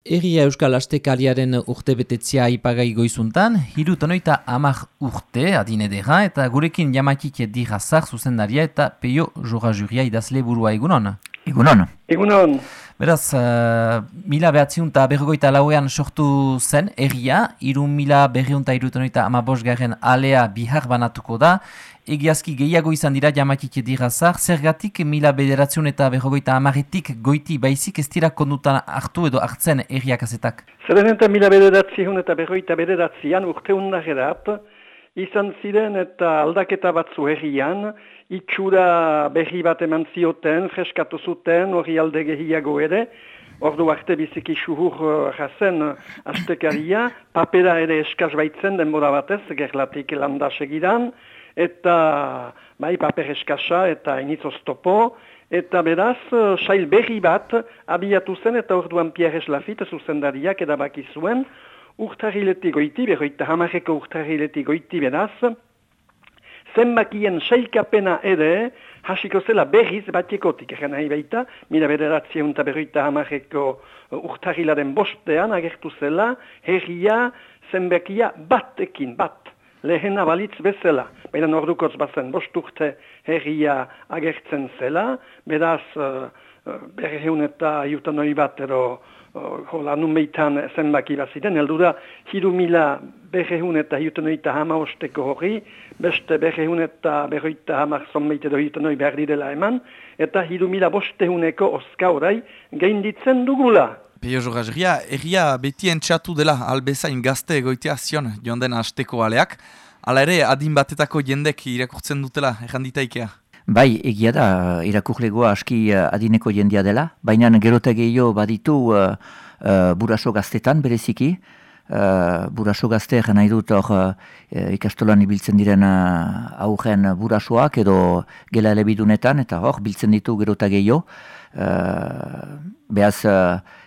Egia Euskal Astekaliaren urte betetzia ipagai goizuntan, hiru tonoita amak urte adinedera eta gurekin jamakik dira zar zuzendaria eta peio jora juria idazle burua egunon. Egunon. Egunon. Beraz, uh, mila behatziun eta berrogoita lauean sortu zen egia, iru mila berriun eta irutonoita garen alea bihar banatuko da, egiazki gehiago izan dira jamakik dirazar, zergatik mila bederatziun eta berrogoita amaretik goiti baizik ez dira kondutan hartu edo hartzen erriak azetak? Zeren eta mila bederatziun eta berrogoita bederatzian urte undagerat, izan ziren eta aldaketa batzu herrian, itxura berri bat eman zioten, freskatu zuten, hori alde gehiago ere, Ordu arte biziki suhur uh, jazen uh, astekaria, papera ere eskaz baitzen denbora batez, gerlatik landa segidan, eta bai paper eskasa eta initz oztopo, eta beraz, uh, sail berri bat abiatu zen eta orduan Pierre Eslafit zuzendariak edabaki zuen, urtariletik goiti, berroita hamareko urtariletik goiti beraz, zenbakien sailkapena ere, hasiko zela berriz batiekotik, egen nahi baita, mila bederatzea eta berroita hamareko urtarilaren bostean agertu zela, herria zenbakia batekin, bat lehena balitz bezala. Baina nordukotz bazen bost urte herria agertzen zela, beraz uh, berreun eta jutan hori bat ero hola numeitan zenbaki baziten, heldu da hiru mila berreun eta eta hama osteko hori, beste berreun eta berroita hama zonmeite do jutan hori behar didela eman, eta hiru mila bosteuneko oska horai gainditzen dugula. Pio Jorajria, erria beti entxatu dela albezain gazte egoitea zion joan den asteko aleak. Hala ere, adin batetako jendek irakurtzen dutela, erranditaikea? Bai, egia da, irakurlegoa aski uh, adineko jendia dela. Baina gerota gehiago baditu uh, uh, buraso gaztetan bereziki. Uh, buraso gazte nahi dut uh, ikastolan ibiltzen diren uh, aurren burasoak edo gela elebidunetan eta hor biltzen ditu gerota gehiago. Uh, behaz,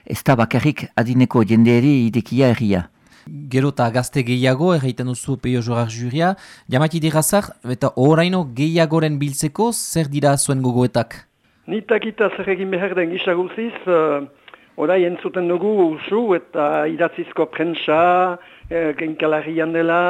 ez da bakarrik adineko jendeeri idekia erria. Gero eta gazte gehiago, erraiten duzu peio jorar juria, jamaki dirazar, eta oraino gehiagoren biltzeko, zer dira zuen gogoetak? Nitak eta zer egin behar den gisaguziz, uh, orai entzuten dugu usu eta idatzizko prentsa, uh, genkalarian dela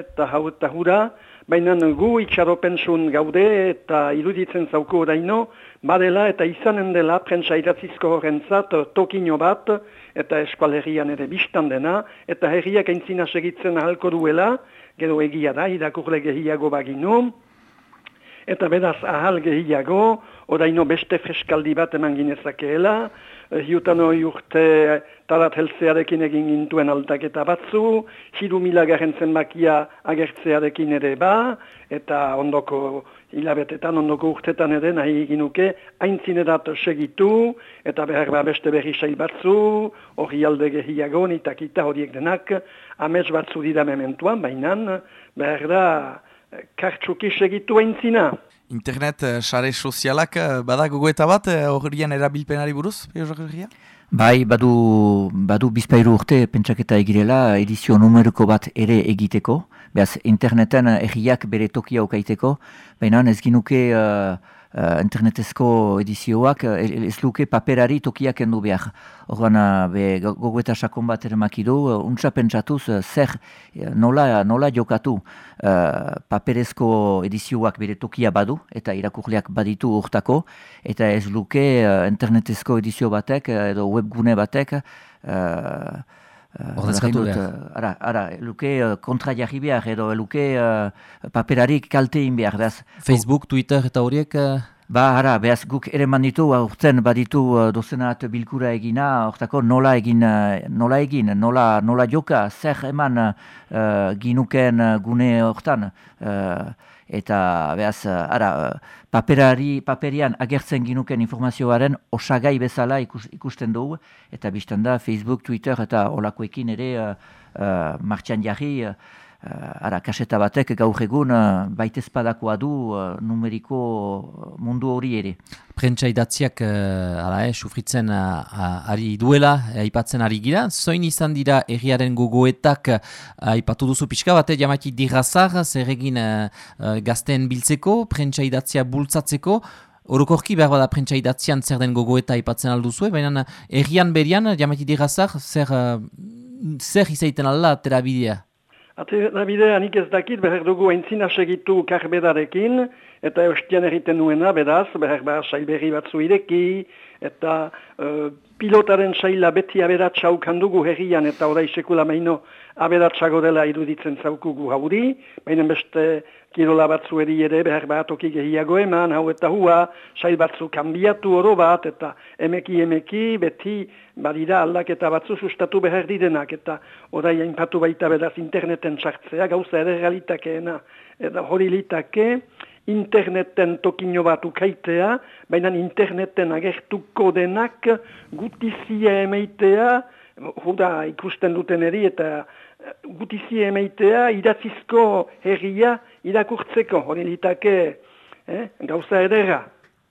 eta hau eta hura, baina gu itxaropensun gaude eta iruditzen zauko oraino, badela eta izanen dela prentsa idatzizko horrentzat tokino bat eta eskualerian ere biztan dena eta herriak aintzina segitzen ahalko duela, gero egia da, irakurle gehiago baginu, eta bedaz ahal gehiago, oraino beste freskaldi bat eman ginezakeela, hiutan hori urte talat helzearekin egin gintuen aldaketa batzu, hiru mila garen zenbakia agertzearekin ere ba, eta ondoko hilabetetan, ondoko urtetan ere nahi eginuke, haintzinerat segitu, eta behar ba beste berri sail batzu, hori alde gehiago, nitakita horiek denak, amez batzu dira mementuan, baina behar da kartsuki segitu haintzina. Internet, uh, sare sozialak, uh, bada gogoeta bat, uh, horien erabilpenari buruz, Bai, badu, badu bizpairu urte pentsaketa egirela edizio numeruko bat ere egiteko. Beaz, interneten erriak bere tokia okaiteko, baina ez ginuke uh, internetezko edizioak uh, ez luke paperari tokiak endu behar. Horban, uh, gogoeta sakon bat ere makidu, uh, untsa pentsatuz, uh, zer nola, nola jokatu uh, paperezko edizioak bere tokia badu, eta irakurleak baditu urtako, eta ez luke uh, internetezko edizio batek, edo webgune batek, uh, Ordezkatu behar. Ara, ara, luke kontra jarri behar, edo luke uh, paperarik kaltein behar. Facebook, Twitter eta horiek... Ba, ara, behaz guk ere manditu, urtzen baditu uh, dozenat bilkura egina, hortako nola egin, uh, nola egin, nola, nola joka, zer eman uh, ginuken gune hortan. Uh, eta, behaz, ara, paperari, paperian agertzen ginuken informazioaren osagai bezala ikusten dugu, eta biztan da, Facebook, Twitter eta olakoekin ere uh, uh, martxan jarri, Uh, ara, kaseta batek gaur egun uh, baitezpadakoa du uh, numeriko mundu hori ere. Prentsa idatziak uh, eh, sufritzen ari duela, aipatzen ari gira. Zoin izan dira erriaren gogoetak aipatu duzu pixka bate, jamaki dirazar, zer egin uh, gazten biltzeko, prentsa idatzia bultzatzeko, Orokorki behar bada prentsa idatzian zer den gogo eta ipatzen alduzue, baina errian berian, jamati digazak, zer, zer izaiten alda terabidea? Terabidea nik ez dakit, behar dugu entzina segitu karbedarekin, eta eustian erriten nuena, beraz, behar behar sailberri batzu ireki, eta uh, pilotaren saila beti aberatsa ukandugu herrian, eta orai sekula maino aberatsago dela iruditzen zaukugu hauri, baina beste kirola batzu eri ere behar bat oki gehiago eman, hau eta hua, sail batzu kanbiatu oro bat, eta emeki emeki beti badira aldaketa batzu sustatu behar direnak, eta orai hainpatu baita bedaz interneten sartzea, gauza ere realitakeena, eta hori litake, interneten tokino bat ukaitea, baina interneten agertuko denak gutizia emeitea, Huda ikusten duten eri eta gutizi emeitea idatzizko herria irakurtzeko, hori litake eh, gauza edera.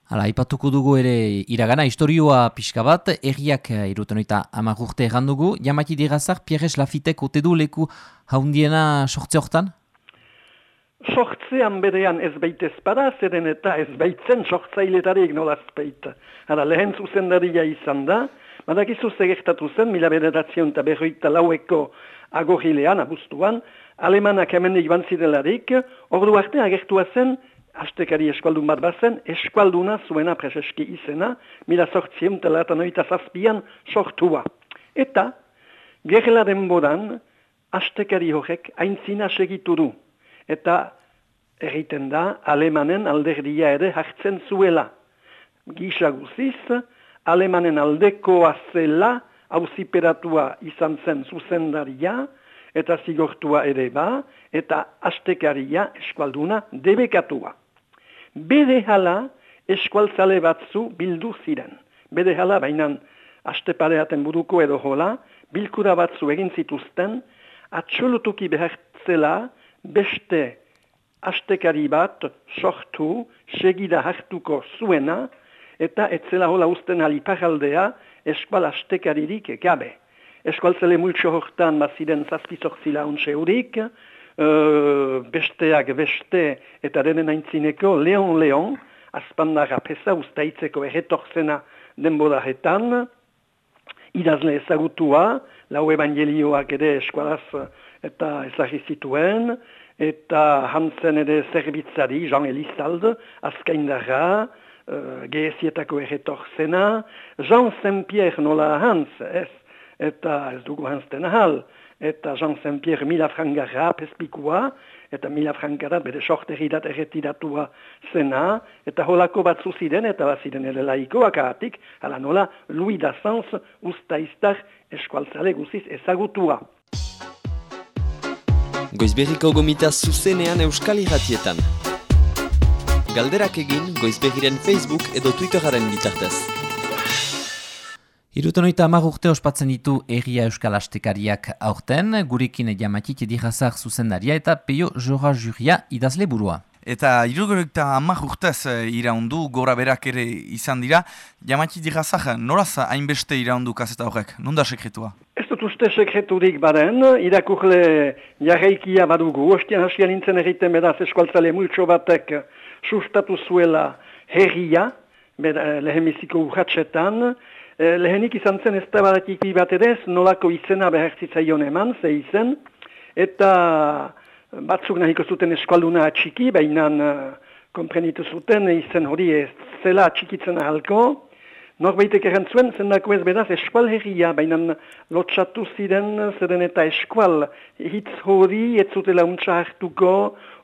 Hala, ipatuko dugu ere iragana historioa pixka bat, erriak eh, iruten oita amagurte dugu, jamaki digazak, Pierres Lafitek ote du leku haundiena sortze hortan? Sortzean berean ez baitez para, zeren eta ez baitzen sortzailetarik nolaz baita. Hala, lehen zuzendaria izan da, badakizu zegertatu zen, mila bederatzen eta berroita laueko agorrilean, abuztuan, alemanak hemendik bantzidelarik, ordu arte agertua zen, astekari eskualdun bat bazen, eskualduna zuena preseski izena, mila sortzien telatan oita zazpian sortua. Eta, gerla denboran, astekari horrek aintzina segitu du. Eta, erriten da, alemanen alderdia ere hartzen zuela. Gisa guziz, alemanen aldekoa zela, hauziperatua izan zen zuzendaria, eta zigortua ere ba, eta astekaria eskualduna debekatua. Bede hala eskualtzale batzu bildu ziren. Bede hala bainan astepareaten buruko edo hola, bilkura batzu egin zituzten, atxolutuki behartzela beste astekari bat sortu, segida hartuko zuena, eta etzela hola usten aliparaldea, eskual astekaririk gabe. Eskualtzele multxo hortan baziren zazpizok zila ontsa eurik, uh, besteak beste eta denen aintzineko Leon Leon, azpandara pesa ustaitzeko erretorzena denbodaretan, idazle ezagutua, lau evangelioak ere eskualaz eta ezagizituen, eta hantzen ere zerbitzari, Jean Elizalde, azkaindara, uh, gehezietako erretorzena, Jean Saint-Pierre nola hans, ez, eta ez dugu hanzten ahal, eta Jean Saint-Pierre mila frangara pespikua, eta mila frangara bere sorteridat erretiratua zena, eta holako batzu ziren, eta bat ziren ere laikoak ahatik, ala nola Louis Dassans usta iztar eskualtzale guziz ezagutua. Goizberriko gomita zuzenean euskal irratietan. Galderak egin goizbegiren Facebook edo Twitteraren bitartez. Iruten oita urte ospatzen ditu erria euskal astekariak aurten, gurekin jamatik edihazak zuzendaria eta peio jora juria idazle burua. Eta irugarekta amak urtez eh, iraundu, gora berak ere izan dira, jamatik edihazak noraz hainbeste iraundu kaseta horrek, nunda sekretua? Ez dut uste sekreturik baren, irakurle jarraikia badugu, ostian hasian nintzen erriten bedaz eskualtzale multxo batek, sustatu zuela herria, eh, lehemiziko urratxetan, eh, lehenik izan zen ez da bat edez, nolako izena behertzitzaion eman, ze izen, eta batzuk nahiko zuten eskualduna atxiki, baina uh, komprenitu zuten izen hori ez zela atxikitzen ahalko, Norbaitek erantzuen, zendako ez bedaz eskual herria, baina lotxatu ziren, zeren eta eskual hitz hori, ez zutela untsa hartuko,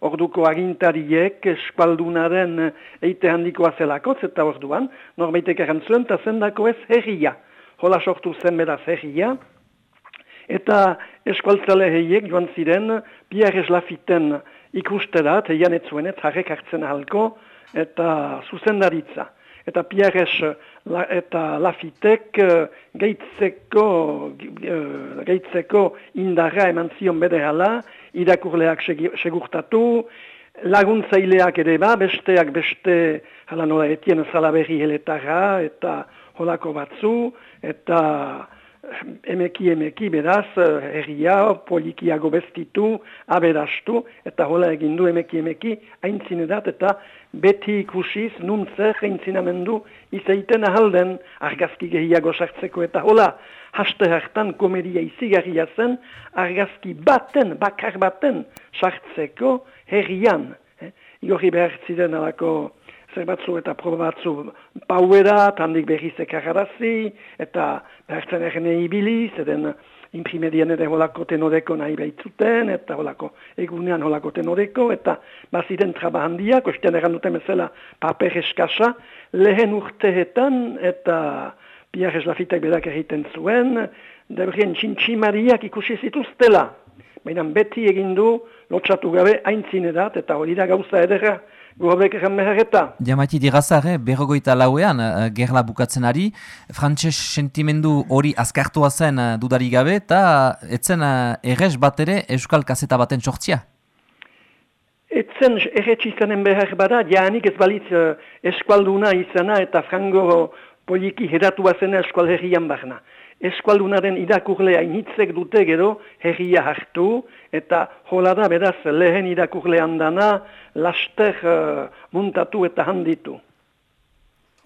orduko agintariek eskualdunaren eite handikoa zelakotz eta orduan, norbaitek erantzuen, eta zendako ez herria. Hola sortu zen bedaz herria, eta eskualtzale heiek joan ziren, Pierre Eslafiten ikusterat, eian ez zuen ez harrek hartzen ahalko, eta zuzendaritza eta Pierres la, eta Lafitek uh, geitzeko, geitzeko indarra eman zion bede hala, irakurleak segurtatu, laguntzaileak ere ba, besteak beste hala nola etien zalaberri heletarra eta holako batzu, eta emeki emeki beraz herria polikiago beztitu, aberastu, eta hola egin du emeki emeki aintzinerat eta beti ikusiz nun zer aintzinamendu izaiten ahalden argazki gehiago sartzeko eta hola haste hartan komedia izigarria zen argazki baten, bakar baten sartzeko herrian. Eh? Igorri behar ziren alako zer batzu eta proba batzu pauera, tandik berriz ekarrarazi, eta behartzen erne ibili, zeden imprimedian ere holako tenodeko nahi behitzuten, eta holako egunean holako tenodeko, eta baziren traba handia, kostean eran duten bezala paper eskasa, lehen urteetan, eta Pierre Eslafitak bedak egiten zuen, debrien txintximariak ikusi zituztela. Baina beti egin du, lotxatu gabe, haintzinerat, eta hori da gauza edera, Gobek egan mehareta. Jamati digazar, eh, berrogoita lauean, uh, gerla bukatzen ari, frantses sentimendu hori azkartua zen uh, dudari gabe, eta etzen uh, errez bat ere euskal kaseta baten sortzia? Etzen erretz izanen behar bada, jaanik ez balitz uh, eskualduna izana eta frango poliki heratu bazena eskual herrian barna eskualdunaren irakurlea initzek dute gero herria hartu, eta hola da beraz lehen irakurlean dana laster uh, muntatu eta handitu.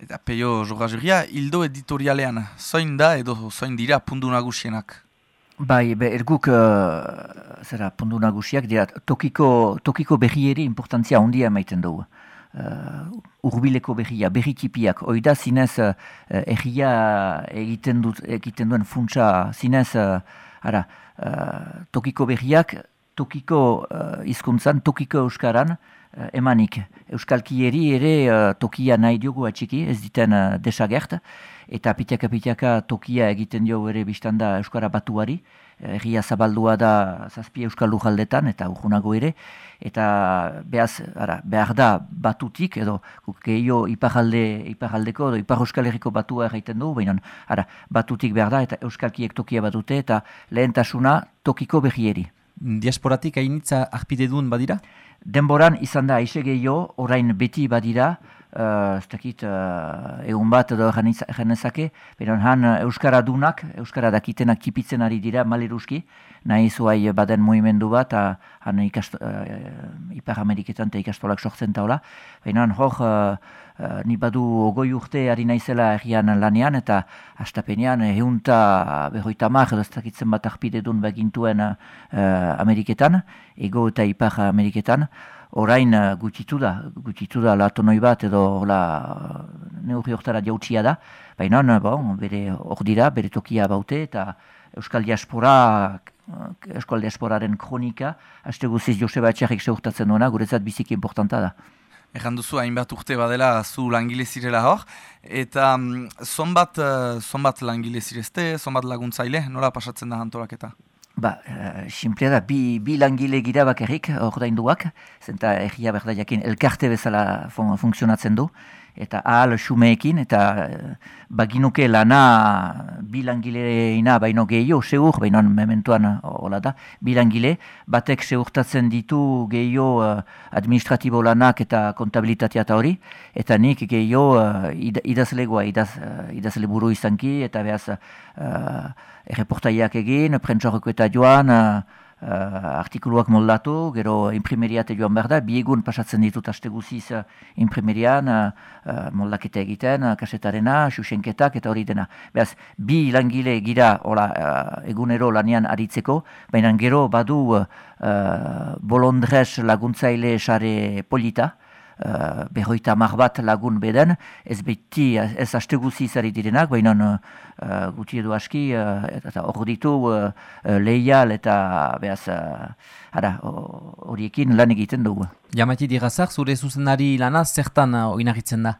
Eta peio jogazuria, hildo editorialean, zoin da edo zoin dira pundu nagusienak? Bai, be, erguk, uh, zera, pundu nagusiak dira, tokiko, tokiko berrieri importantzia ondia emaiten dugu uh, urbileko berria, berritipiak, oida zinez uh, erria egiten, dut, egiten duen funtsa zinez, uh, ara, uh, tokiko berriak, tokiko uh, izkuntzan, tokiko euskaran, uh, emanik. Euskalkieri ere uh, tokia nahi diogu atxiki, ez diten uh, desagert, eta pitiaka-pitiaka tokia egiten dio ere biztanda euskara batuari, Egia zabaldua da zazpi euskal lujaldetan eta urgunago ere, eta behaz, ara, behar da batutik, edo gehiago iparalde, iparaldeko edo ipar euskal herriko batua erraiten du, baina ara, batutik behar da eta euskalkiek tokia batute eta lehentasuna tokiko behieri. Diasporatik hainitza arpide duen badira? Denboran izan da aise gehiago, orain beti badira, uh, ez dakit, uh, egun bat edo genezake, beron han uh, Euskara dunak, Euskara dakitenak kipitzen ari dira maleruski, nahi zuai baden movimendu bat, uh, han ikasto, uh, Ipar Ameriketan eta ikastolak sortzen taula, beron hor, uh, ni badu ogoi urte ari naizela errian lanean, eta astapenean eunta berroita mar, edo ez dakitzen bat arpide dun begintuen uh, Ameriketan, ego eta Ipar Ameriketan, orain uh, gutxitu da, gutxitu da latonoi bat edo la, neurri hortara jautsia da, baina bon, bere hor dira, bere tokia baute eta Euskal Diaspora, Euskal Diasporaren kronika, haste guziz Joseba Etxarrik seurtatzen duena, guretzat biziki importanta da. Egan duzu, hainbat urte badela zu langile zirela hor, eta um, zonbat, uh, zonbat langile zirezte, zonbat laguntzaile, nola pasatzen da antolaketa? Ba, uh, da, bi, bi langile gira bakarrik ordainduak, zenta egia berda jakin elkarte bezala fun, funtzionatzen du, eta ahal xumeekin, eta uh, baginuke lana bi langileina baino gehiago, seur, baino mementuan hola da, bi langile, batek seurtatzen ditu gehiago uh, administratibo lanak eta kontabilitatea eta hori, eta nik gehiago uh, idazlegoa, idaz, uh, idazle buru izanki, eta behaz... Uh, erreportaiak egin, prentsorreko eta joan, uh, artikuluak moldatu, gero imprimeriat joan behar da, bi egun pasatzen ditut aste guziz uh, imprimerian, uh, moldaketa egiten, uh, kasetarena, xuxenketak eta hori dena. Beaz, bi langile gira hola, uh, egunero lanian aritzeko, baina gero badu uh, bolondrez laguntzaile sare polita, uh, berroita mar bat lagun beden, ez beti, ez haste guzi izari direnak, baina uh, guti edo aski, uh, eta hor ditu uh, lehial eta behaz, horiekin lan egiten dugu. Jamati digazak, zure zuzendari lana zertan uh, oinagitzen da?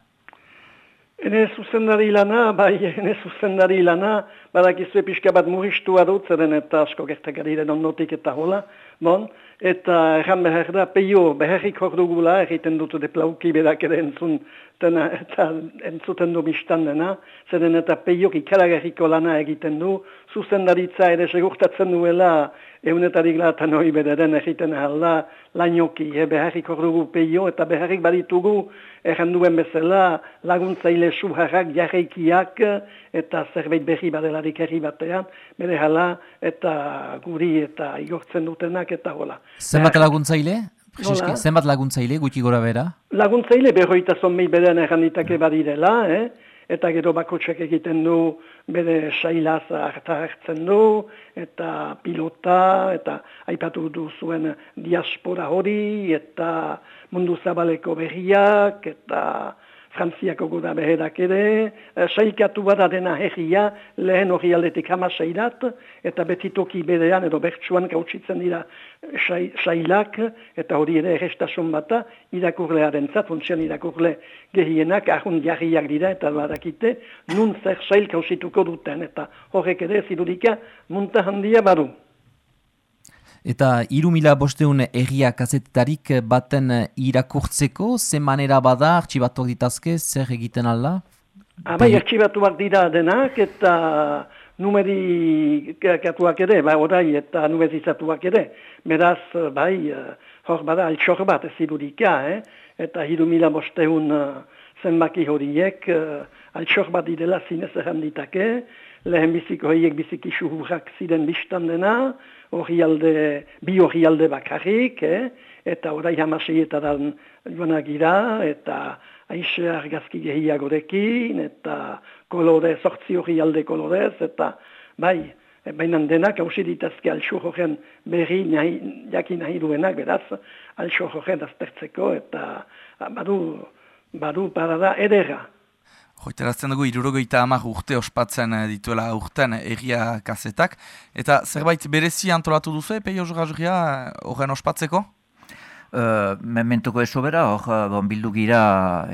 Hene zuzendari lana, bai, hene zuzendari lana, badakizue pixka bat muristu adut, zeren eta asko gertakari den onnotik eta hola, bon, eta erran behar da, peio, beharrik hor dugula, egiten dutu de plauki bedak ere entzun eta entzuten du biztan dena, zeren eta peiok ikaragarriko lana egiten du, zuzendaritza ere segurtatzen duela eunetarik latan hori bederen egiten alda lainoki, e, beharrik dugu peio eta beharrik baditugu erranduen bezala laguntzaile suharrak jarreikiak eta zerbait berri badelarik herri batean, bere hala eta guri eta igortzen dutenak eta hola. Zenbat laguntzaile? zenbat laguntzaile gutxi gora bera? Laguntzaile berroita zonbei beden erranditake badirela, eh? eta gero bakotxek egiten du bere sailaz harta hartzen du, eta pilota, eta aipatu du zuen diaspora hori, eta mundu zabaleko berriak, eta Frantziako guda beherak ere, e, sailkatu bada dena herria, lehen hori aldetik hama sailat, eta betitoki bedean edo bertsuan gautsitzen dira sailak, eta hori ere errestasun bata, irakurlearen zat, funtsian irakurle gehienak, ahun jarriak dira, eta badakite, nun zer sail gauzituko duten, eta horrek ere zidurika munta handia badu. Eta iru mila bosteun erria kazetetarik baten irakurtzeko, ze manera bada, artxibatuak ditazke, zer egiten alda? Abai, ah, artxibatuak dira denak, eta numeri katuak ere, bai, orai, eta numerizatuak ere. Beraz, bai, hor bada, altxor bat ez irudika, eh? eta iru mila bosteun zenbaki horiek, altxor bat idela zinez erranditake, lehen biziko horiek biziki suhurrak ziren biztan dena, hori alde, bi hori alde bakarrik, eh? eta orai hamaseietaran joan gira, eta aixe argazki gehiagorekin, eta kolore, sortzi hori alde kolorez, eta bai, baina denak hausi ditazke alxo horren berri nahi, jakin nahi duenak, beraz, alxo horren aztertzeko, eta badu, badu parada edera. Joiterazten dugu, irurogeita amak urte ospatzen eh, dituela urten egia kazetak. Eta zerbait berezi antolatu duzu, peio jura horren ospatzeko? Uh, mementuko eso bera, hor bon, bildu gira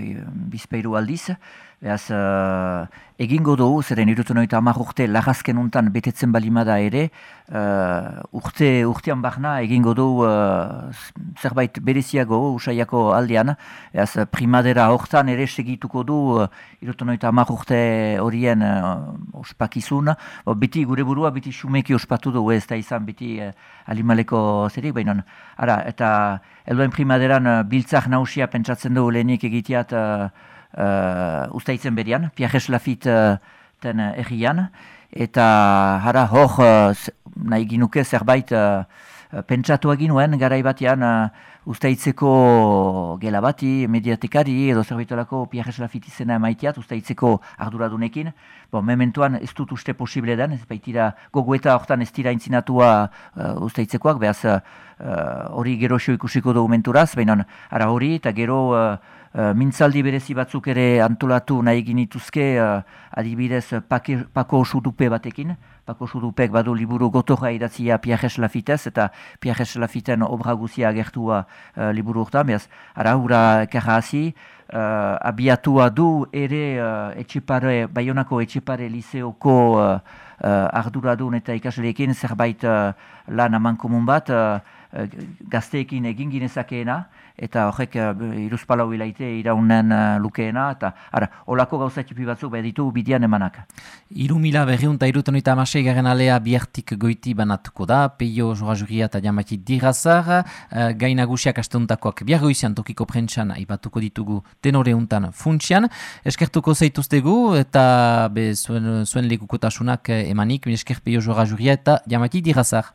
bizpeiru aldiz. Beaz, uh, egingo dugu, zeren irutu noita amak urte lagazken untan betetzen balimada ere, uh, urte, urtean barna egingo dugu uh, zerbait bereziago usaiako aldean. Beaz, primadera hortan ere segituko du uh, irutu noita amak urte horien uh, ospakizun. O, biti gure burua, biti sumeki ospatu dugu ez da izan, biti uh, alimaleko zerik, baina. Ara, eta elduen primaderan uh, biltzak nausia pentsatzen dugu lehenik egiteat uh, ustaitzen berian, Piajes Lafit uh, ten uh, errian, eta hara hor uh, nahi ginuke zerbait uh, pentsatu egin nuen garaibatean uh, ustaitzeko gela bati, mediatekari edo zerbaitolako Piajes Lafit izena maiteat ustaitzeko arduradunekin. Bon, mementuan ez dut uste posible den, ez baitira gogueta hortan ez dira intzinatua uh, ustaitzekoak, behaz hori uh, gero ikusiko dokumenturaz, baina ara hori eta gero Uh, mintzaldi berezi batzuk ere antolatu nahi ginituzke uh, adibidez pake, pako sudupe batekin. Pako sudupek badu liburu gotorra idatzia Piajes Lafitez eta Piajes Lafiten obra guzia agertua uh, liburu urta. Beaz, ara hura kerra hazi, uh, abiatua du ere uh, etxipare, Bayonako etxipare liseoko uh, uh, arduradun eta ikasleekin zerbait uh, lan amankomun bat, uh, gazteekin egin ginezakeena, eta horrek uh, iruzpalau hilaite iraunen uh, lukeena, eta ara, olako gauza txipi batzuk ditu bidian emanak. Iru mila berriun eta amasei garen alea biartik goiti banatuko da, peio joa juria eta jamati dirazar, uh, gainagusiak astuntakoak biargoizian tokiko prentsan aipatuko ditugu tenore untan funtsian, eskertuko zeituztegu eta be, zuen, zuen legukotasunak emanik, esker peio joa juria eta jamati dirazar.